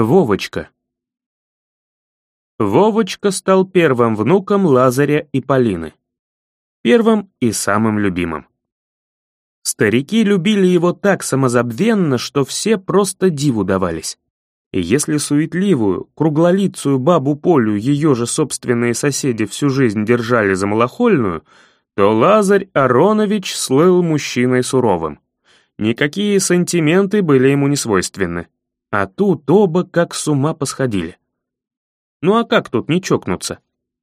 Вовочка. Вовочка стал первым внуком Лазаря и Полины. Первым и самым любимым. Старики любили его так самозабвенно, что все просто диву давались. Если суетливую, круглолицую бабу Полю ее же собственные соседи всю жизнь держали за малохольную, то Лазарь Аронович слыл мужчиной суровым. Никакие сантименты были ему не свойственны. А тут оба как с ума посходили. Ну а как тут не чокнуться?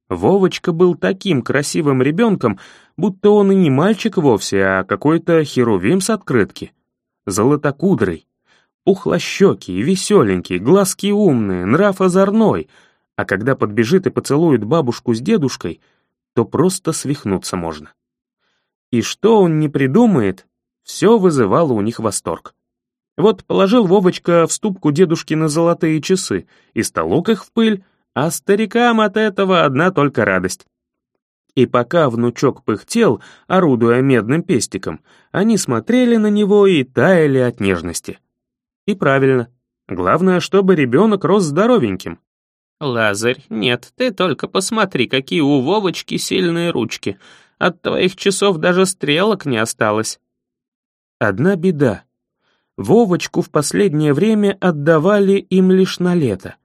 Вовочка был таким красивым ребенком, будто он и не мальчик вовсе, а какой-то херувим с открытки. Золотокудрый, пухлощекий, веселенький, глазки умные, нрав озорной, а когда подбежит и поцелует бабушку с дедушкой, то просто свихнуться можно. И что он не придумает, все вызывало у них восторг. Вот положил Вовочка в ступку дедушкины золотые часы и столок их в пыль, а старикам от этого одна только радость. И пока внучок пыхтел, орудуя медным пестиком, они смотрели на него и таяли от нежности. И правильно. Главное, чтобы ребенок рос здоровеньким. «Лазарь, нет, ты только посмотри, какие у Вовочки сильные ручки. От твоих часов даже стрелок не осталось». Одна беда. Вовочку в последнее время отдавали им лишь на лето.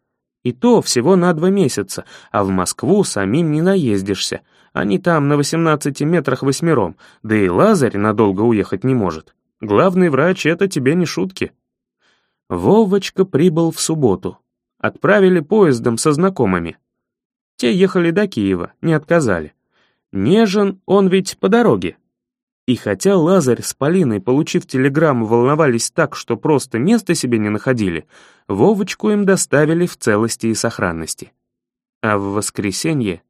И то всего на два месяца, а в Москву самим не наездишься. Они там на 18 метрах восьмером, да и Лазарь надолго уехать не может. Главный врач — это тебе не шутки. Вовочка прибыл в субботу. Отправили поездом со знакомыми. Те ехали до Киева, не отказали. Нежен он ведь по дороге, и хотя Лазарь с Полиной, получив телеграмму, волновались так, что просто места себе не находили, Вовочку им доставили в целости и сохранности. А в воскресенье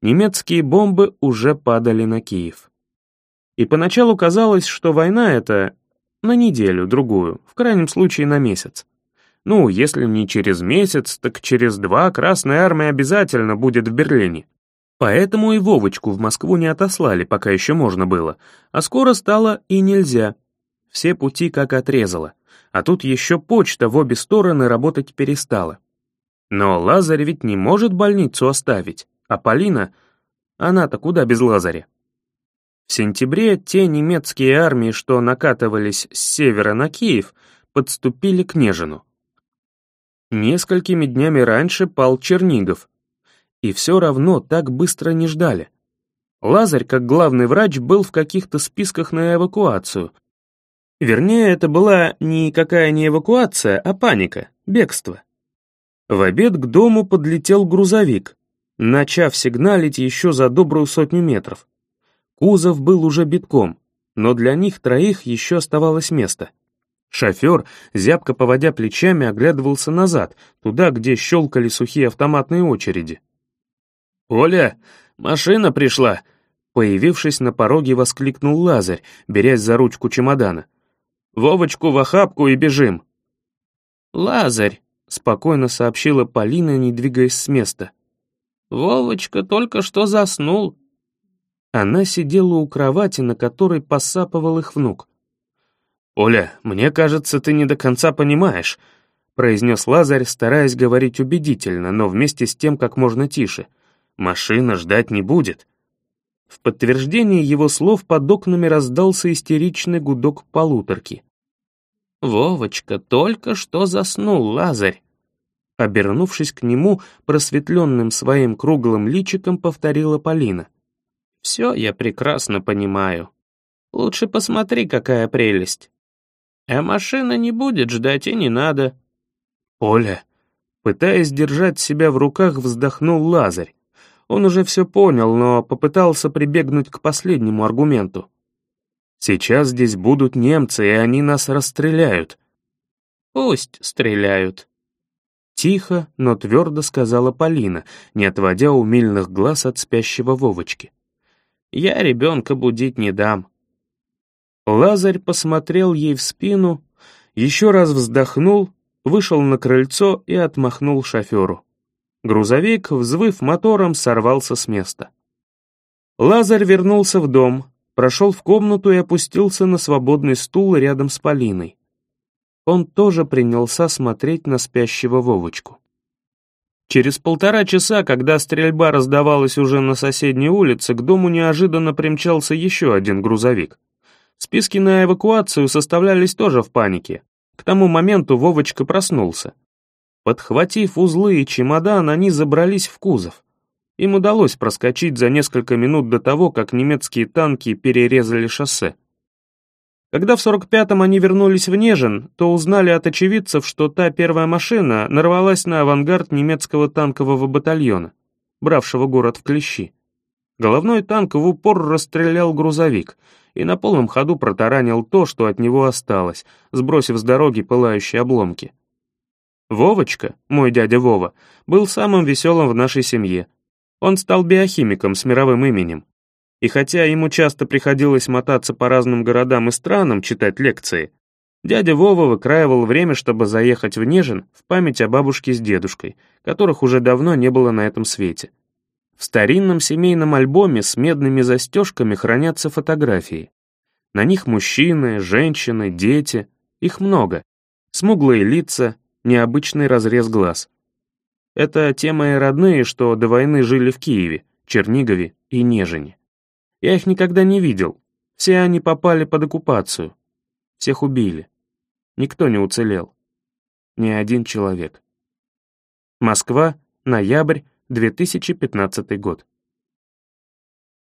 немецкие бомбы уже падали на Киев. И поначалу казалось, что война эта на неделю-другую, в крайнем случае на месяц. Ну, если не через месяц, так через два Красная Армия обязательно будет в Берлине. Поэтому и Вовочку в Москву не отослали, пока еще можно было, а скоро стало и нельзя. Все пути как отрезало, а тут еще почта в обе стороны работать перестала. Но Лазарь ведь не может больницу оставить, а Полина... Она-то куда без Лазаря? В сентябре те немецкие армии, что накатывались с севера на Киев, подступили к Нежину. Несколькими днями раньше пал Чернигов, и все равно так быстро не ждали. Лазарь, как главный врач, был в каких-то списках на эвакуацию. Вернее, это была никакая не эвакуация, а паника, бегство. В обед к дому подлетел грузовик, начав сигналить еще за добрую сотню метров. Кузов был уже битком, но для них троих еще оставалось место. Шофер, зябко поводя плечами, оглядывался назад, туда, где щелкали сухие автоматные очереди. «Оля, машина пришла!» Появившись на пороге, воскликнул Лазарь, берясь за ручку чемодана. «Вовочку в охапку и бежим!» «Лазарь!» — спокойно сообщила Полина, не двигаясь с места. «Вовочка только что заснул». Она сидела у кровати, на которой посапывал их внук. «Оля, мне кажется, ты не до конца понимаешь», — произнес Лазарь, стараясь говорить убедительно, но вместе с тем как можно тише — Машина ждать не будет. В подтверждение его слов под окнами раздался истеричный гудок полуторки. «Вовочка только что заснул, Лазарь!» Обернувшись к нему, просветленным своим круглым личиком повторила Полина. «Все я прекрасно понимаю. Лучше посмотри, какая прелесть. А машина не будет ждать и не надо». «Оля!» Пытаясь держать себя в руках, вздохнул Лазарь. Он уже все понял, но попытался прибегнуть к последнему аргументу. «Сейчас здесь будут немцы, и они нас расстреляют». «Пусть стреляют», Тихо, но твердо сказала Полина, не отводя умильных глаз от спящего Вовочки. «Я ребенка будить не дам». Лазарь посмотрел ей в спину, еще раз вздохнул, вышел на крыльцо и отмахнул шоферу. Грузовик, взвыв мотором, сорвался с места. Лазарь вернулся в дом, прошел в комнату и опустился на свободный стул рядом с Полиной. он тоже принялся смотреть на спящего Вовочку. Через полтора часа, когда стрельба раздавалась уже на соседней улице, к дому неожиданно примчался еще один грузовик. Списки на эвакуацию составлялись тоже в панике. К тому моменту Вовочка проснулся. Подхватив узлы и чемодан, они забрались в кузов. Им удалось проскочить за несколько минут до того, как немецкие танки перерезали шоссе. Когда в 45-м они вернулись в Нежин, то узнали от очевидцев, что та первая машина нарвалась на авангард немецкого танкового батальона, бравшего город в клещи. Головной танк в упор расстрелял грузовик и на полном ходу протаранил то, что от него осталось, сбросив с дороги пылающие обломки. Вовочка, мой дядя Вова, был самым веселым в нашей семье. Он стал биохимиком с мировым именем. И хотя ему часто приходилось мотаться по разным городам и странам, читать лекции, дядя Вова выкраивал время, чтобы заехать в Нежин в память о бабушке с дедушкой, которых уже давно не было на этом свете. В старинном семейном альбоме с медными застежками хранятся фотографии. На них мужчины, женщины, дети, их много. Смуглые лица, необычный разрез глаз. Это те мои родные, что до войны жили в Киеве, Чернигове и Нежине. Я их никогда не видел. Все они попали под оккупацию. Всех убили. Никто не уцелел. Ни один человек. Москва, ноябрь, 2015 год.